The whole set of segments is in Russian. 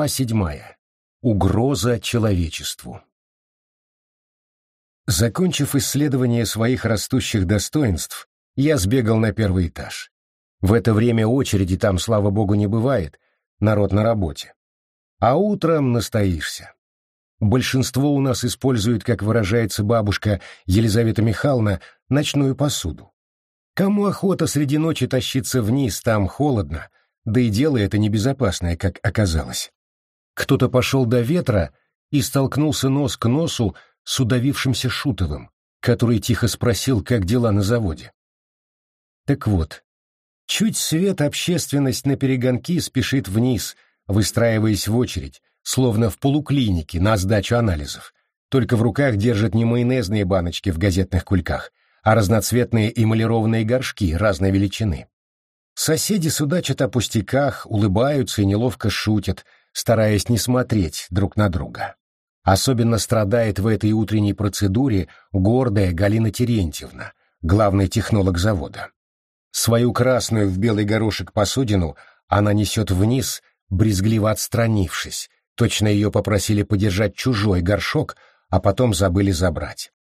Глава седьмая. Угроза человечеству. Закончив исследование своих растущих достоинств, я сбегал на первый этаж. В это время очереди там, слава богу, не бывает, народ на работе. А утром настоишься. Большинство у нас использует, как выражается бабушка Елизавета Михайловна, ночную посуду. Кому охота среди ночи тащиться вниз, там холодно, да и дело это небезопасное, как оказалось. Кто-то пошел до ветра и столкнулся нос к носу с удавившимся Шутовым, который тихо спросил, как дела на заводе. Так вот, чуть свет общественность на перегонки спешит вниз, выстраиваясь в очередь, словно в полуклинике на сдачу анализов, только в руках держат не майонезные баночки в газетных кульках, а разноцветные эмалированные горшки разной величины. Соседи судачат о пустяках, улыбаются и неловко шутят, стараясь не смотреть друг на друга. Особенно страдает в этой утренней процедуре гордая Галина Терентьевна, главный технолог завода. Свою красную в белый горошек посудину она несет вниз, брезгливо отстранившись, точно ее попросили подержать чужой горшок, а потом забыли забрать.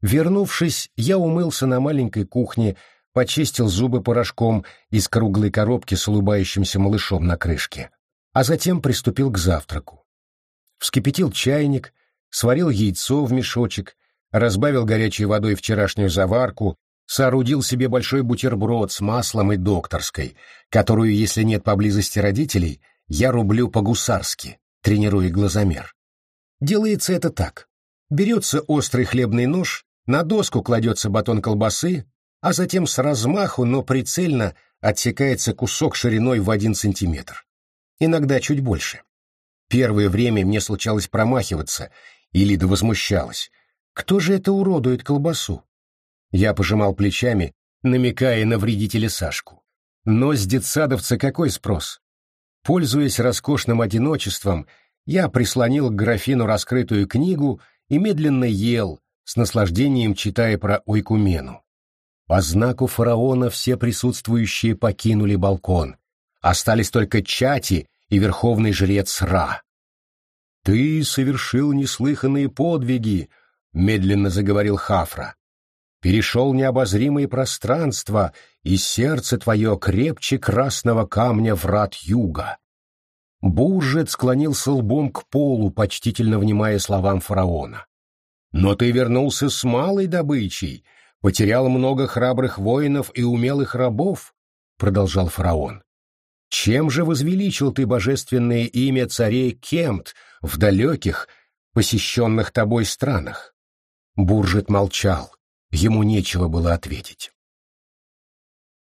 Вернувшись, я умылся на маленькой кухне, почистил зубы порошком из круглой коробки с улыбающимся малышом на крышке, а затем приступил к завтраку. Вскипятил чайник, сварил яйцо в мешочек, разбавил горячей водой вчерашнюю заварку, соорудил себе большой бутерброд с маслом и докторской, которую, если нет поблизости родителей, я рублю по-гусарски, тренируя глазомер. Делается это так. Берется острый хлебный нож, на доску кладется батон колбасы, а затем с размаху, но прицельно отсекается кусок шириной в один сантиметр. Иногда чуть больше. Первое время мне случалось промахиваться, и Лида возмущалась. Кто же это уродует колбасу? Я пожимал плечами, намекая на вредителя Сашку. Но с детсадовца какой спрос? Пользуясь роскошным одиночеством, я прислонил к графину раскрытую книгу и медленно ел, с наслаждением читая про Ойкумену. По знаку фараона все присутствующие покинули балкон. Остались только Чати и верховный жрец Ра. «Ты совершил неслыханные подвиги», — медленно заговорил Хафра. «Перешел необозримые пространства, и сердце твое крепче красного камня врат юга». Буржет склонился лбом к полу, почтительно внимая словам фараона. «Но ты вернулся с малой добычей, потерял много храбрых воинов и умелых рабов, — продолжал фараон. Чем же возвеличил ты божественное имя царей Кемт в далеких, посещенных тобой странах? Буржет молчал, ему нечего было ответить.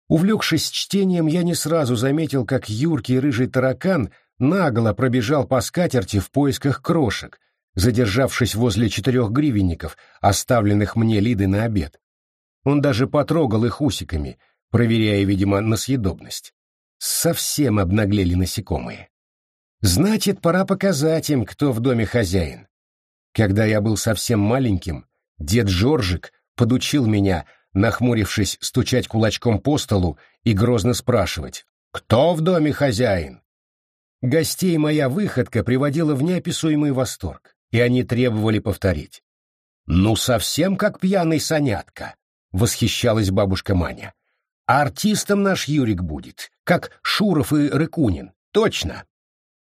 Увлекшись чтением, я не сразу заметил, как юркий рыжий таракан нагло пробежал по скатерти в поисках крошек, задержавшись возле четырех гривенников, оставленных мне Лидой на обед. Он даже потрогал их усиками, проверяя, видимо, на съедобность. Совсем обнаглели насекомые. Значит, пора показать им, кто в доме хозяин. Когда я был совсем маленьким, дед Жоржик подучил меня, нахмурившись, стучать кулачком по столу и грозно спрашивать «Кто в доме хозяин?». Гостей моя выходка приводила в неописуемый восторг, и они требовали повторить. «Ну, совсем как пьяный сонятка», восхищалась бабушка Маня. А артистом наш Юрик будет, как Шуров и Рыкунин. Точно.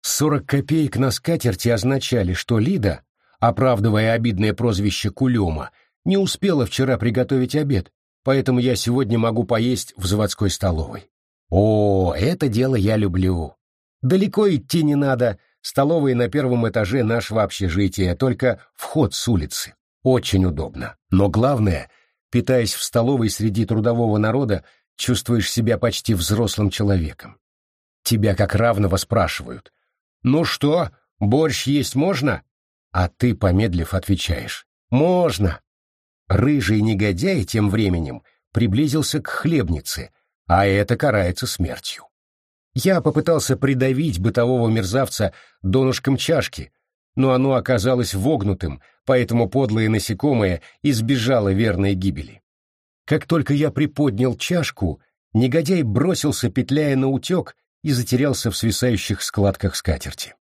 Сорок копеек на скатерти означали, что Лида, оправдывая обидное прозвище Кулема, не успела вчера приготовить обед, поэтому я сегодня могу поесть в заводской столовой. О, это дело я люблю. Далеко идти не надо, столовая на первом этаже нашего общежития, только вход с улицы. Очень удобно. Но главное — питаясь в столовой среди трудового народа, чувствуешь себя почти взрослым человеком. Тебя как равного спрашивают. «Ну что, борщ есть можно?» А ты, помедлив, отвечаешь. «Можно!» Рыжий негодяй тем временем приблизился к хлебнице, а это карается смертью. Я попытался придавить бытового мерзавца донышком чашки, но оно оказалось вогнутым, поэтому подлое насекомое избежало верной гибели. Как только я приподнял чашку, негодяй бросился, петляя на утек, и затерялся в свисающих складках скатерти.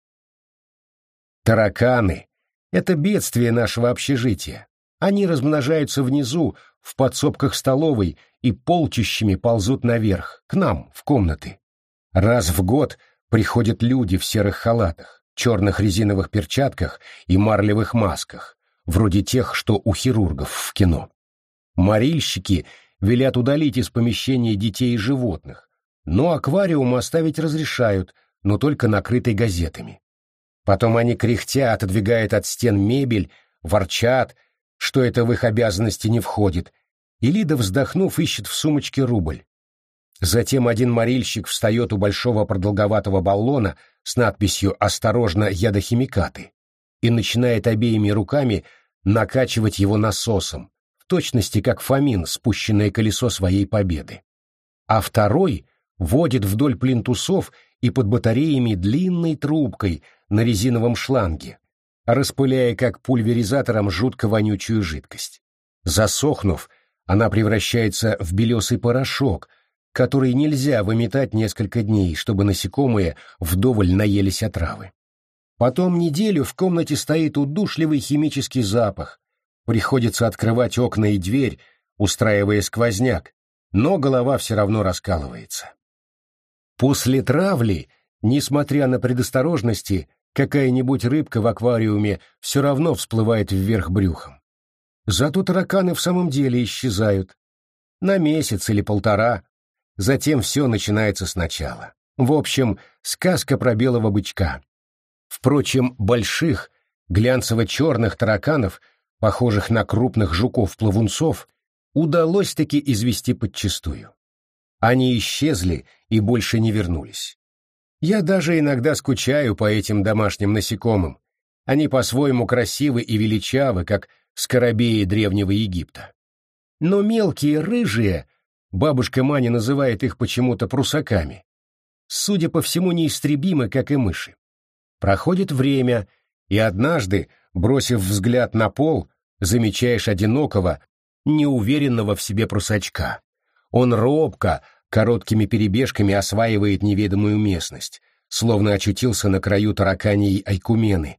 Тараканы — это бедствие нашего общежития. Они размножаются внизу, в подсобках столовой, и полчищами ползут наверх, к нам, в комнаты. Раз в год приходят люди в серых халатах, черных резиновых перчатках и марлевых масках, вроде тех, что у хирургов в кино. Морильщики велят удалить из помещения детей и животных, но аквариум оставить разрешают, но только накрытый газетами. Потом они кряхтя отодвигают от стен мебель, ворчат, что это в их обязанности не входит, и Лида, вздохнув, ищет в сумочке рубль. Затем один морильщик встает у большого продолговатого баллона с надписью «Осторожно, ядохимикаты» и начинает обеими руками накачивать его насосом, точности как Фомин, спущенное колесо своей победы. А второй водит вдоль плинтусов и под батареями длинной трубкой на резиновом шланге, распыляя как пульверизатором жутко вонючую жидкость. Засохнув, она превращается в белесый порошок, который нельзя выметать несколько дней, чтобы насекомые вдоволь наелись отравы. Потом неделю в комнате стоит удушливый химический запах, приходится открывать окна и дверь, устраивая сквозняк, но голова все равно раскалывается. После травли, несмотря на предосторожности, какая-нибудь рыбка в аквариуме все равно всплывает вверх брюхом. Зато тараканы в самом деле исчезают. На месяц или полтора. Затем все начинается сначала. В общем, сказка про белого бычка. Впрочем, больших, глянцево-черных тараканов, похожих на крупных жуков-плавунцов, удалось-таки извести подчистую. Они исчезли и больше не вернулись. Я даже иногда скучаю по этим домашним насекомым. Они по-своему красивы и величавы, как скоробеи древнего Египта. Но мелкие, рыжие, бабушка Маня называет их почему-то прусаками, судя по всему, неистребимы, как и мыши. Проходит время, и однажды, бросив взгляд на пол, замечаешь одинокого, неуверенного в себе прусачка. Он робко, короткими перебежками осваивает неведомую местность, словно очутился на краю тараканьей айкумены,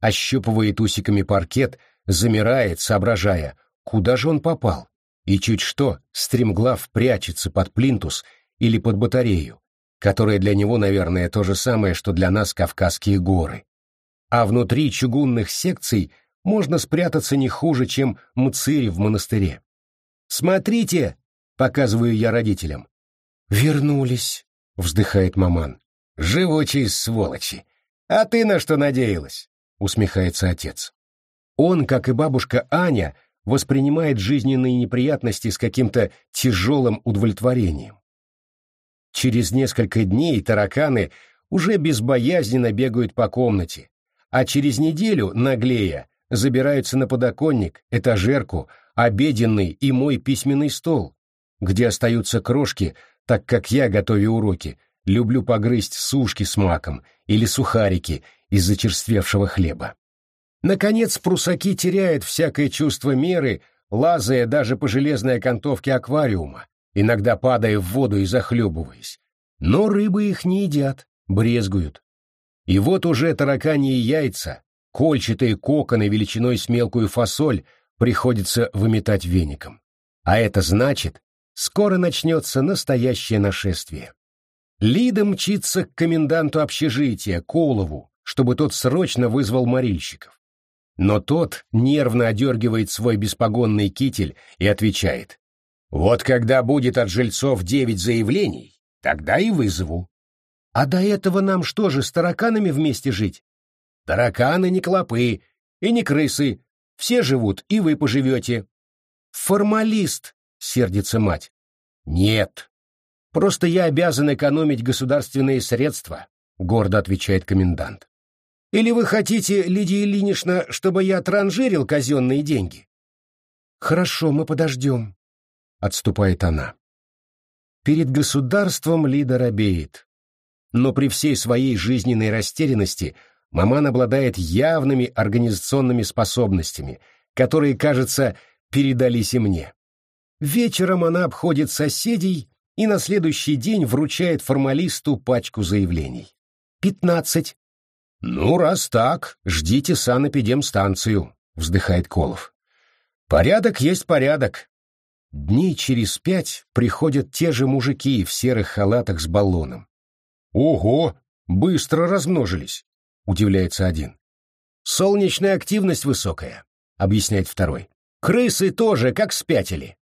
ощупывает усиками паркет, замирает, соображая, куда же он попал, и чуть что, стремглав прячется под плинтус или под батарею, которая для него, наверное, то же самое, что для нас Кавказские горы. А внутри чугунных секций можно спрятаться не хуже, чем мцири в монастыре. «Смотрите!» — показываю я родителям. «Вернулись», — вздыхает маман. «Живучие сволочи! А ты на что надеялась?» — усмехается отец. Он, как и бабушка Аня, воспринимает жизненные неприятности с каким-то тяжелым удовлетворением. Через несколько дней тараканы уже безбоязненно бегают по комнате, а через неделю, наглея, забираются на подоконник, этажерку, обеденный и мой письменный стол, где остаются крошки, так как я, готовя уроки, люблю погрызть сушки с маком или сухарики из зачерствевшего хлеба. Наконец, прусаки теряют всякое чувство меры, лазая даже по железной окантовке аквариума, иногда падая в воду и захлебываясь. Но рыбы их не едят, брезгуют. И вот уже тараканьи яйца, кольчатые коконы величиной с мелкую фасоль приходится выметать веником. А это значит, Скоро начнется настоящее нашествие. Лида мчится к коменданту общежития, Колову, чтобы тот срочно вызвал морильщиков. Но тот нервно одергивает свой беспогонный китель и отвечает. «Вот когда будет от жильцов девять заявлений, тогда и вызову». «А до этого нам что же, с тараканами вместе жить?» «Тараканы не клопы и не крысы. Все живут, и вы поживете». «Формалист», — сердится мать. «Нет. Просто я обязан экономить государственные средства», — гордо отвечает комендант. «Или вы хотите, Лидия Ильинична, чтобы я транжирил казенные деньги?» «Хорошо, мы подождем», — отступает она. Перед государством Лида робеет. Но при всей своей жизненной растерянности маман обладает явными организационными способностями, которые, кажется, передались и мне. Вечером она обходит соседей и на следующий день вручает формалисту пачку заявлений. Пятнадцать. «Ну, раз так, ждите санэпидемстанцию», — вздыхает Колов. «Порядок есть порядок. Дней через пять приходят те же мужики в серых халатах с баллоном. «Ого! Быстро размножились!» — удивляется один. «Солнечная активность высокая», — объясняет второй. «Крысы тоже как спятили».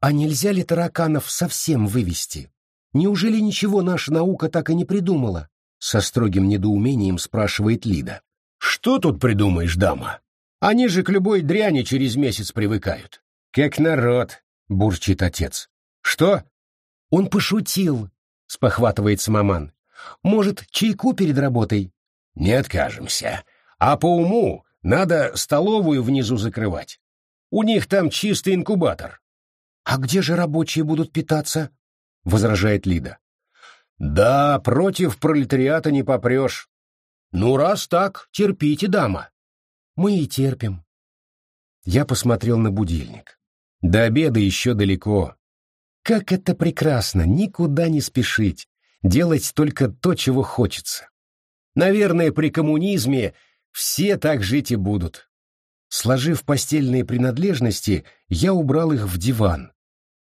«А нельзя ли тараканов совсем вывести? Неужели ничего наша наука так и не придумала?» Со строгим недоумением спрашивает Лида. «Что тут придумаешь, дама? Они же к любой дряни через месяц привыкают. Как народ, — бурчит отец. «Что?» «Он пошутил», — спохватывается маман. «Может, чайку перед работой?» «Не откажемся. А по уму надо столовую внизу закрывать. У них там чистый инкубатор». «А где же рабочие будут питаться?» — возражает Лида. «Да, против пролетариата не попрешь. Ну, раз так, терпите, дама». «Мы и терпим». Я посмотрел на будильник. До обеда еще далеко. Как это прекрасно, никуда не спешить, делать только то, чего хочется. Наверное, при коммунизме все так жить и будут. Сложив постельные принадлежности, я убрал их в диван.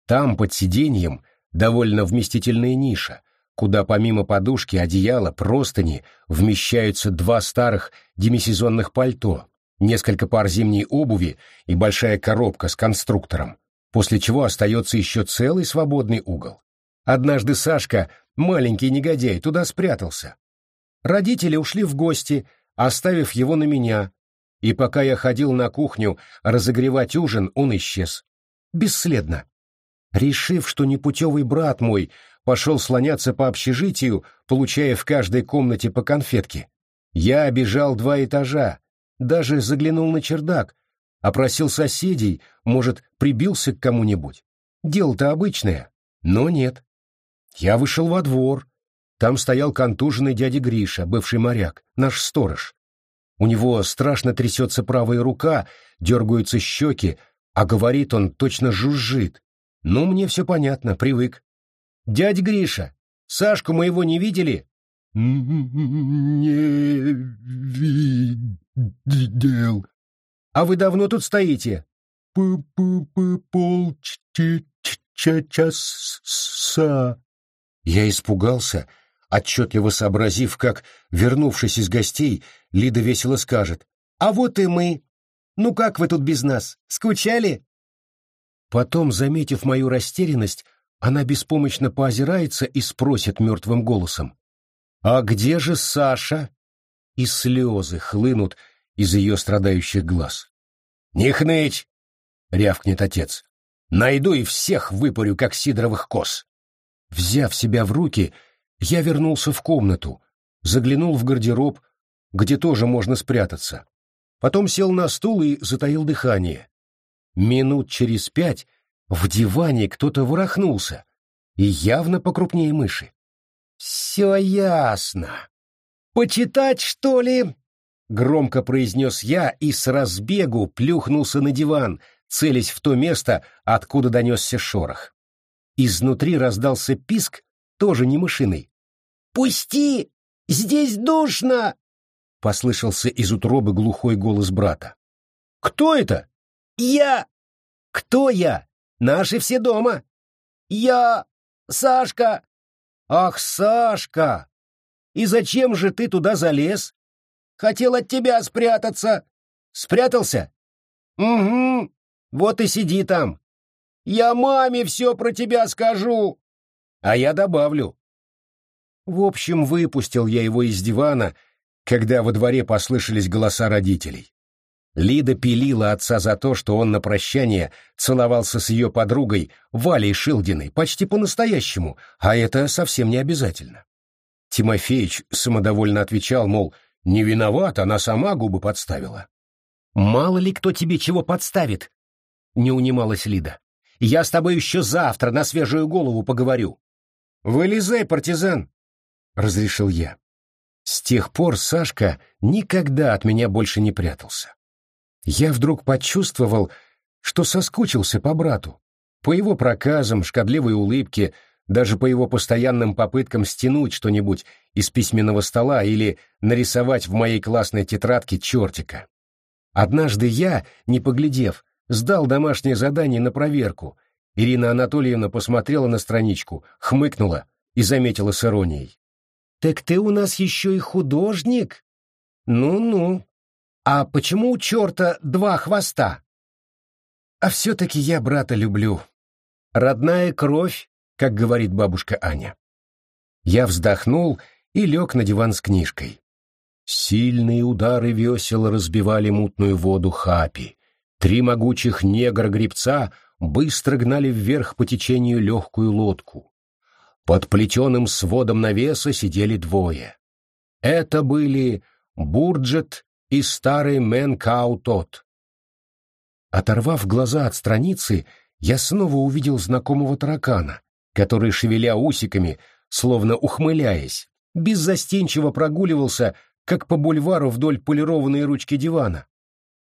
Там, под сиденьем, довольно вместительная ниша, куда помимо подушки, одеяла, простыни вмещаются два старых демисезонных пальто, несколько пар зимней обуви и большая коробка с конструктором, после чего остается еще целый свободный угол. Однажды Сашка, маленький негодяй, туда спрятался. Родители ушли в гости, оставив его на меня, и пока я ходил на кухню разогревать ужин, он исчез. Бесследно. Решив, что непутевый брат мой пошел слоняться по общежитию, получая в каждой комнате по конфетке, я обежал два этажа, даже заглянул на чердак, опросил соседей, может, прибился к кому-нибудь. Дело-то обычное, но нет. Я вышел во двор. Там стоял контуженный дядя Гриша, бывший моряк, наш сторож. У него страшно трясется правая рука, дергаются щеки, а говорит он точно жужжит. Ну, мне все понятно, привык. «Дядь Гриша, Сашку моего не видели?» «Не видел». «А вы давно тут стоите?» п п п полчаса. Я испугался, отчетливо сообразив, как, вернувшись из гостей, Лида весело скажет. «А вот и мы! Ну как вы тут без нас? Скучали?» Потом, заметив мою растерянность, она беспомощно поозирается и спросит мертвым голосом. «А где же Саша?» И слезы хлынут из ее страдающих глаз. «Не хнычь!» — рявкнет отец. «Найду и всех выпарю, как сидоровых коз!» Взяв себя в руки, я вернулся в комнату, заглянул в гардероб, где тоже можно спрятаться. Потом сел на стул и затаил дыхание. Минут через пять в диване кто-то ворохнулся, и явно покрупнее мыши. «Все ясно. Почитать, что ли?» Громко произнес я и с разбегу плюхнулся на диван, целясь в то место, откуда донесся шорох. Изнутри раздался писк, тоже не мышиный. «Пусти! Здесь душно!» — послышался из утробы глухой голос брата. «Кто это?» «Я!» «Кто я? Наши все дома!» «Я! Сашка!» «Ах, Сашка! И зачем же ты туда залез?» «Хотел от тебя спрятаться!» «Спрятался?» «Угу, вот и сиди там!» «Я маме все про тебя скажу!» «А я добавлю!» В общем, выпустил я его из дивана, когда во дворе послышались голоса родителей. Лида пилила отца за то, что он на прощание целовался с ее подругой Валей Шилдиной почти по-настоящему, а это совсем не обязательно. Тимофеич самодовольно отвечал, мол, не виноват, она сама губы подставила. «Мало ли кто тебе чего подставит», — не унималась Лида. «Я с тобой еще завтра на свежую голову поговорю». «Вылезай, партизан», — разрешил я. С тех пор Сашка никогда от меня больше не прятался я вдруг почувствовал, что соскучился по брату, по его проказам, шкодливой улыбке, даже по его постоянным попыткам стянуть что-нибудь из письменного стола или нарисовать в моей классной тетрадке чертика. Однажды я, не поглядев, сдал домашнее задание на проверку. Ирина Анатольевна посмотрела на страничку, хмыкнула и заметила с иронией. «Так ты у нас еще и художник?» «Ну-ну. А почему у черта два хвоста?» «А все-таки я брата люблю. Родная кровь как говорит бабушка Аня. Я вздохнул и лег на диван с книжкой. Сильные удары весел разбивали мутную воду хапи. Три могучих негра-гребца быстро гнали вверх по течению легкую лодку. Под плетеным сводом навеса сидели двое. Это были Бурджет и старый Мэн. Оторвав глаза от страницы, я снова увидел знакомого таракана, который, шевеля усиками, словно ухмыляясь, беззастенчиво прогуливался, как по бульвару вдоль полированной ручки дивана.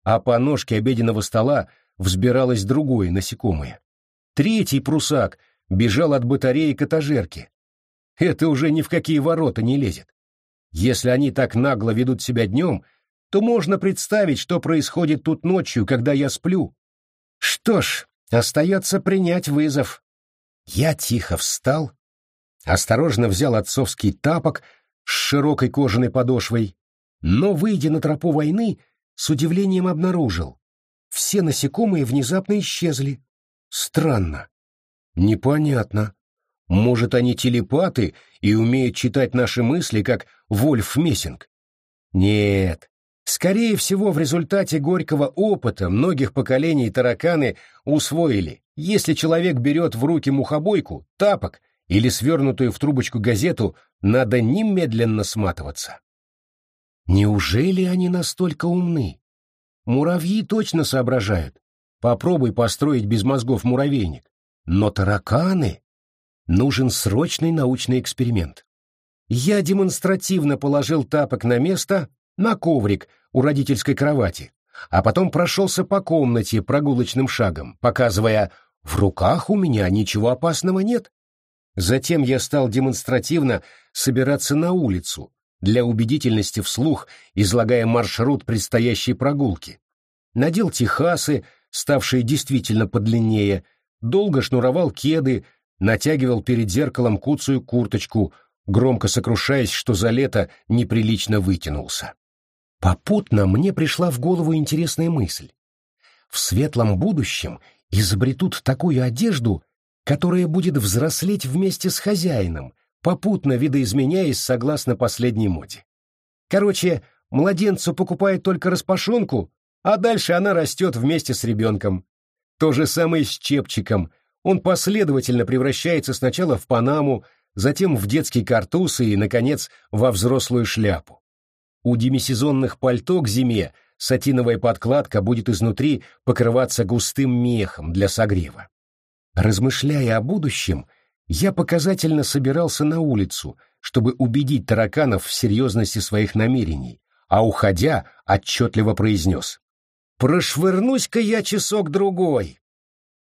А по ножке обеденного стола взбиралось другое насекомое. Третий прусак бежал от батареи к этажерке. Это уже ни в какие ворота не лезет. Если они так нагло ведут себя днем, то можно представить, что происходит тут ночью, когда я сплю. Что ж, остается принять вызов. Я тихо встал, осторожно взял отцовский тапок с широкой кожаной подошвой, но, выйдя на тропу войны, с удивлением обнаружил. Все насекомые внезапно исчезли. Странно. Непонятно. Может, они телепаты и умеют читать наши мысли, как Вольф Мессинг? Нет. Скорее всего, в результате горького опыта многих поколений тараканы усвоили, если человек берет в руки мухобойку, тапок или свернутую в трубочку газету, надо немедленно сматываться. Неужели они настолько умны? Муравьи точно соображают. Попробуй построить без мозгов муравейник. Но тараканы... Нужен срочный научный эксперимент. Я демонстративно положил тапок на место, на коврик у родительской кровати, а потом прошелся по комнате прогулочным шагом, показывая в руках у меня ничего опасного нет. Затем я стал демонстративно собираться на улицу, для убедительности вслух, излагая маршрут предстоящей прогулки. Надел техасы, ставшие действительно подлиннее, долго шнуровал кеды, натягивал перед зеркалом куцую курточку, громко сокрушаясь, что за лето неприлично вытянулся. Попутно мне пришла в голову интересная мысль. В светлом будущем изобретут такую одежду, которая будет взрослеть вместе с хозяином, попутно видоизменяясь согласно последней моде. Короче, младенцу покупают только распашонку, а дальше она растет вместе с ребенком. То же самое с чепчиком. Он последовательно превращается сначала в панаму, затем в детский картуз и, наконец, во взрослую шляпу. У демисезонных пальто к зиме сатиновая подкладка будет изнутри покрываться густым мехом для согрева. Размышляя о будущем, я показательно собирался на улицу, чтобы убедить тараканов в серьезности своих намерений, а уходя, отчетливо произнес «Прошвырнусь-ка я часок-другой!»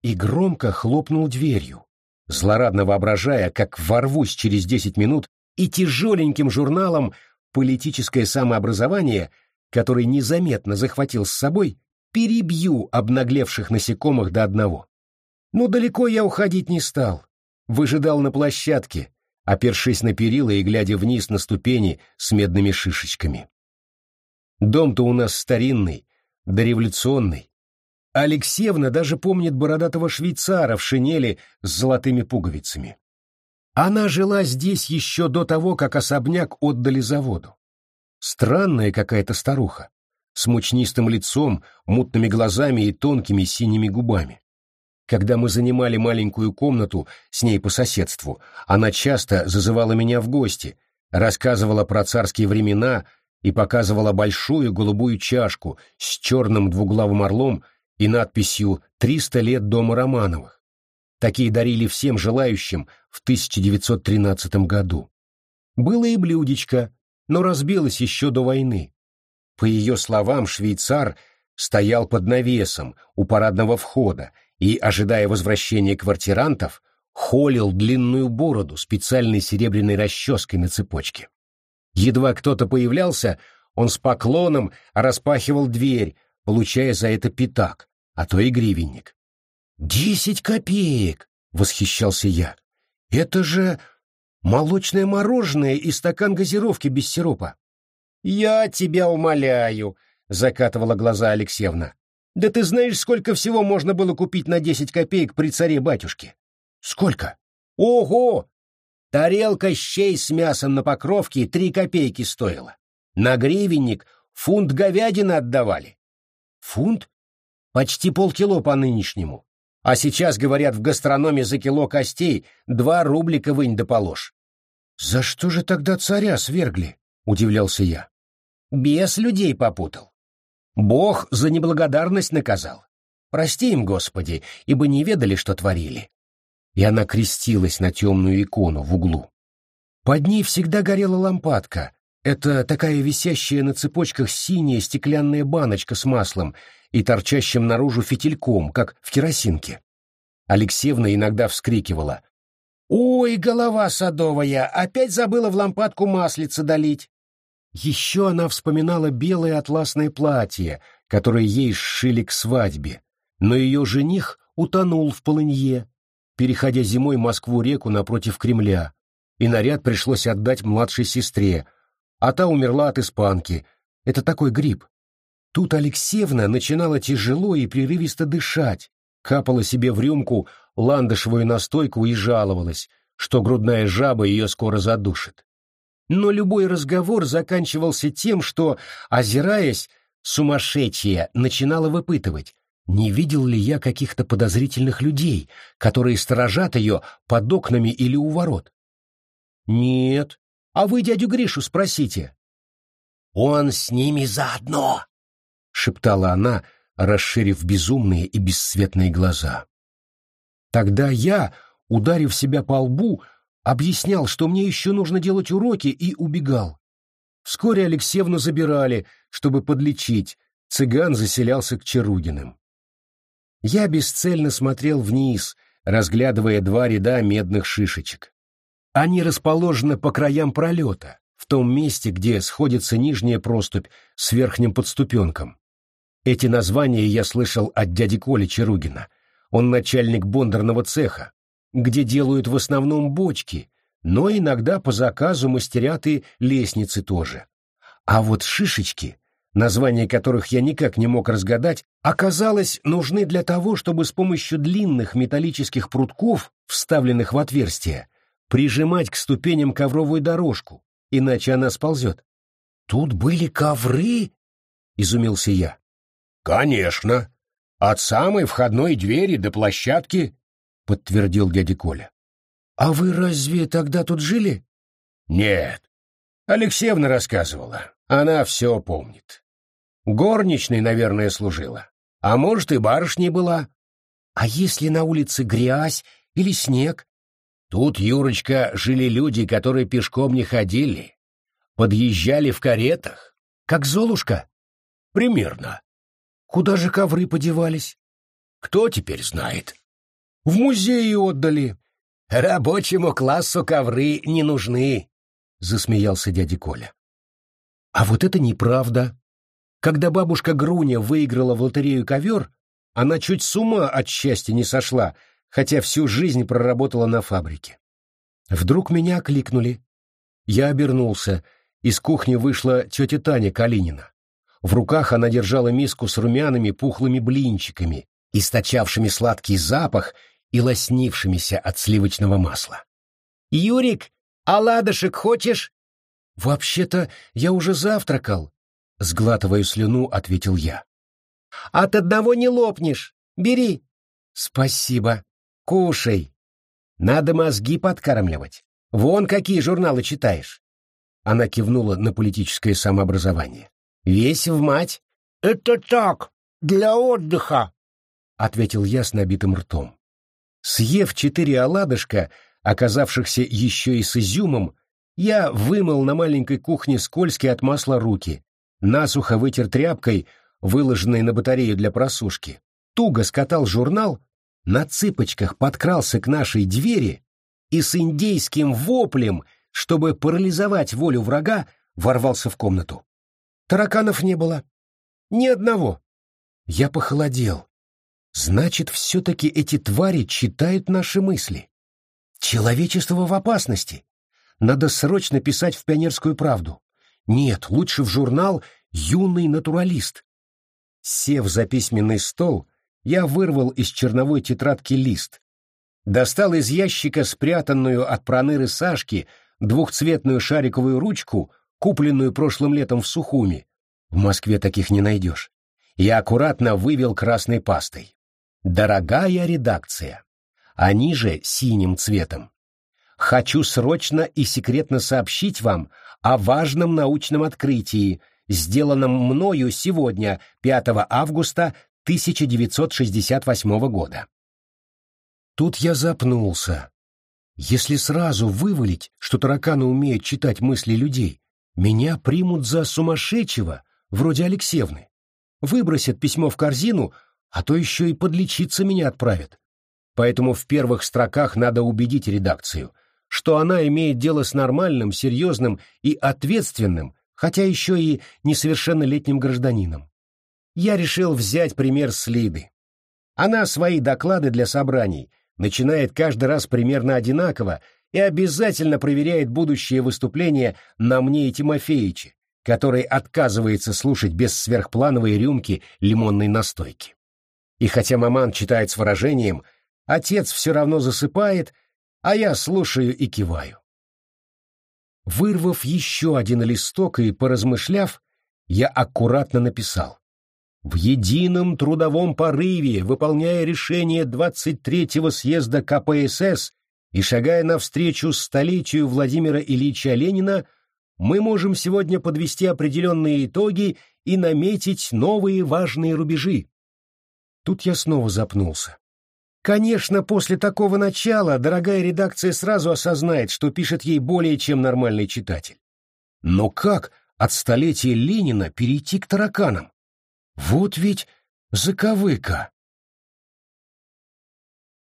и громко хлопнул дверью, злорадно воображая, как ворвусь через десять минут и тяжеленьким журналом «Политическое самообразование» который незаметно захватил с собой, перебью обнаглевших насекомых до одного. Но далеко я уходить не стал. Выжидал на площадке, опершись на перила и глядя вниз на ступени с медными шишечками. Дом-то у нас старинный, дореволюционный. Алексеевна даже помнит бородатого швейцара в шинели с золотыми пуговицами. Она жила здесь еще до того, как особняк отдали заводу. Странная какая-то старуха, с мучнистым лицом, мутными глазами и тонкими синими губами. Когда мы занимали маленькую комнату с ней по соседству, она часто зазывала меня в гости, рассказывала про царские времена и показывала большую голубую чашку с черным двуглавым орлом и надписью «300 лет дома Романовых». Такие дарили всем желающим в 1913 году. Было и блюдечко, но разбилась еще до войны. По ее словам, швейцар стоял под навесом у парадного входа и, ожидая возвращения квартирантов, холил длинную бороду специальной серебряной расческой на цепочке. Едва кто-то появлялся, он с поклоном распахивал дверь, получая за это пятак, а то и гривенник. «Десять копеек!» — восхищался я. «Это же молочное мороженое и стакан газировки без сиропа». «Я тебя умоляю!» — закатывала глаза Алексеевна. «Да ты знаешь, сколько всего можно было купить на десять копеек при царе-батюшке?» «Сколько?» «Ого! Тарелка щей с мясом на покровке три копейки стоила. На гривенник фунт говядины отдавали». «Фунт? Почти полкило по нынешнему. А сейчас, говорят, в гастрономе за кило костей два рублика вынь да положь». «За что же тогда царя свергли?» — удивлялся я. «Бес людей попутал. Бог за неблагодарность наказал. Прости им, Господи, ибо не ведали, что творили». И она крестилась на темную икону в углу. Под ней всегда горела лампадка. Это такая висящая на цепочках синяя стеклянная баночка с маслом и торчащим наружу фитильком, как в керосинке. Алексеевна иногда вскрикивала. «Ой, голова садовая, опять забыла в лампадку маслица долить!» Еще она вспоминала белое атласное платье, которое ей сшили к свадьбе, но ее жених утонул в полынье, переходя зимой Москву-реку напротив Кремля, и наряд пришлось отдать младшей сестре, а та умерла от испанки. Это такой грипп. Тут Алексеевна начинала тяжело и прерывисто дышать, капала себе в рюмку ландышевую настойку и жаловалась, что грудная жаба ее скоро задушит. Но любой разговор заканчивался тем, что, озираясь, сумасшедшая начинала выпытывать, не видел ли я каких-то подозрительных людей, которые сторожат ее под окнами или у ворот. «Нет. А вы дядю Гришу спросите». «Он с ними заодно», — шептала она, расширив безумные и бесцветные глаза. Тогда я, ударив себя по лбу, объяснял, что мне еще нужно делать уроки, и убегал. Вскоре Алексеевну забирали, чтобы подлечить, цыган заселялся к Чаругиным. Я бесцельно смотрел вниз, разглядывая два ряда медных шишечек. Они расположены по краям пролета, в том месте, где сходится нижняя проступь с верхним подступенком. Эти названия я слышал от дяди Коли Чаругина. Он начальник бондарного цеха, где делают в основном бочки, но иногда по заказу мастерят и лестницы тоже. А вот шишечки, названия которых я никак не мог разгадать, оказалось, нужны для того, чтобы с помощью длинных металлических прутков, вставленных в отверстие, прижимать к ступеням ковровую дорожку, иначе она сползет. «Тут были ковры?» — изумился я. «Конечно. От самой входной двери до площадки подтвердил дядя Коля. А вы разве тогда тут жили? Нет. Алексеевна рассказывала. Она все помнит. Горничной, наверное, служила. А может, и барышней была. А если на улице грязь или снег? Тут, Юрочка, жили люди, которые пешком не ходили. Подъезжали в каретах. Как Золушка? Примерно. Куда же ковры подевались? Кто теперь знает? В музее отдали. Рабочему классу ковры не нужны, засмеялся дядя Коля. А вот это неправда. Когда бабушка Груня выиграла в лотерею ковер, она чуть с ума от счастья не сошла, хотя всю жизнь проработала на фабрике. Вдруг меня окликнули. Я обернулся. Из кухни вышла тетя Таня Калинина. В руках она держала миску с румяными пухлыми блинчиками, источавшими сладкий запах и лоснившимися от сливочного масла. «Юрик, ладошек хочешь?» «Вообще-то я уже завтракал», — сглатывая слюну, ответил я. «От одного не лопнешь. Бери». «Спасибо. Кушай. Надо мозги подкармливать. Вон какие журналы читаешь». Она кивнула на политическое самообразование. «Весь в мать». «Это так, для отдыха», — ответил я с набитым ртом. Съев четыре оладышка, оказавшихся еще и с изюмом, я вымыл на маленькой кухне скользкие от масла руки, насухо вытер тряпкой, выложенной на батарею для просушки, туго скатал журнал, на цыпочках подкрался к нашей двери и с индейским воплем, чтобы парализовать волю врага, ворвался в комнату. Тараканов не было. Ни одного. Я похолодел. Значит, все-таки эти твари читают наши мысли. Человечество в опасности. Надо срочно писать в «Пионерскую правду». Нет, лучше в журнал «Юный натуралист». Сев за письменный стол, я вырвал из черновой тетрадки лист, достал из ящика спрятанную от проныры Сашки двухцветную шариковую ручку, купленную прошлым летом в Сухуми. В Москве таких не найдешь. Я аккуратно вывел красной пастой. «Дорогая редакция», а ниже синим цветом. Хочу срочно и секретно сообщить вам о важном научном открытии, сделанном мною сегодня, 5 августа 1968 года. Тут я запнулся. Если сразу вывалить, что тараканы умеют читать мысли людей, меня примут за сумасшедшего, вроде Алексеевны. Выбросят письмо в корзину, а то еще и подлечиться меня отправят. Поэтому в первых строках надо убедить редакцию, что она имеет дело с нормальным, серьезным и ответственным, хотя еще и несовершеннолетним гражданином. Я решил взять пример с Лиды. Она свои доклады для собраний начинает каждый раз примерно одинаково и обязательно проверяет будущее выступление на мне и Тимофеиче, который отказывается слушать без сверхплановой рюмки лимонной настойки. И хотя маман читает с выражением – Отец все равно засыпает, а я слушаю и киваю. Вырвав еще один листок и поразмышляв, я аккуратно написал. В едином трудовом порыве, выполняя решение 23-го съезда КПСС и шагая навстречу столетию Владимира Ильича Ленина, мы можем сегодня подвести определенные итоги и наметить новые важные рубежи. Тут я снова запнулся. Конечно, после такого начала дорогая редакция сразу осознает, что пишет ей более чем нормальный читатель. Но как от столетия Ленина перейти к тараканам? Вот ведь заковыка.